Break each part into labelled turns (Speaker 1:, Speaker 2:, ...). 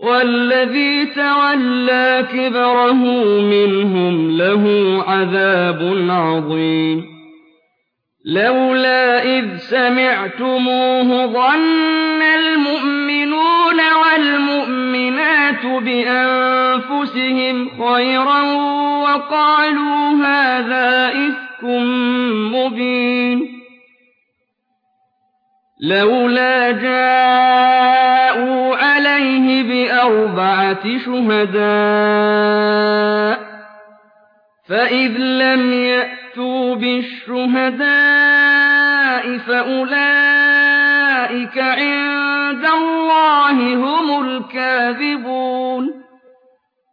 Speaker 1: وَالَّذِي تَوَلَّىٰ كِبْرَهُ مِنْهُمْ لَهُ عَذَابٌ عَظِيمٌ. لَّوْلَا إِذْ سَمِعْتُمُوهُ ظَنَّ الْمُؤْمِنُونَ وَالْمُؤْمِنَاتُ بِأَنفُسِهِمْ خَيْرًا وَقَالُوا هَٰذَا إِفْكٌ مُّبِينٌ. لَّوْلَا جَاءُوا عَلَيْهِ بِأَرْبَعَةِ شُهَدَاءَ ۚ فَإِذْ لَمْ يَأْتُوا بِالشُّهَدَاءِ فَأُولَٰئِكَ عِندَ اللَّهِ هُمُ الْكَاذِبُونَ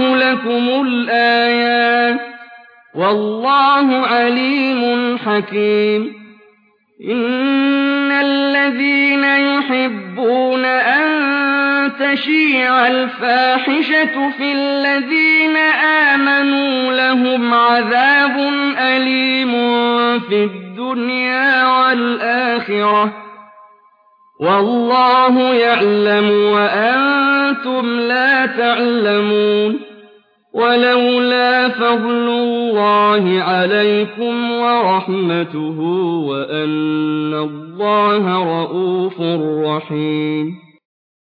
Speaker 1: اللَّهُ لَكُمُ الْآيَاتِ ۚ وَاللَّهُ عَلِيمٌ حَكِيمٌ إِنَّ الَّذِينَ يُحِبُّونَ أَن تَشِيعَ الْفَاحِشَةُ فِي الَّذِينَ آمَنُوا لَهُمْ عَذَابٌ أَلِيمٌ فِي الدُّنْيَا وَالْآخِرَةِ ۚ وَاللَّهُ يَعْلَمُ وَأَنتُمْ لَا تَعْلَمُونَ وَلَوْلَا فَضْلُ اللَّهِ عَلَيْكُمْ وَرَحْمَتُهُ وَأَنَّ اللَّهَ رَءُوفٌ رَّحِيمٌ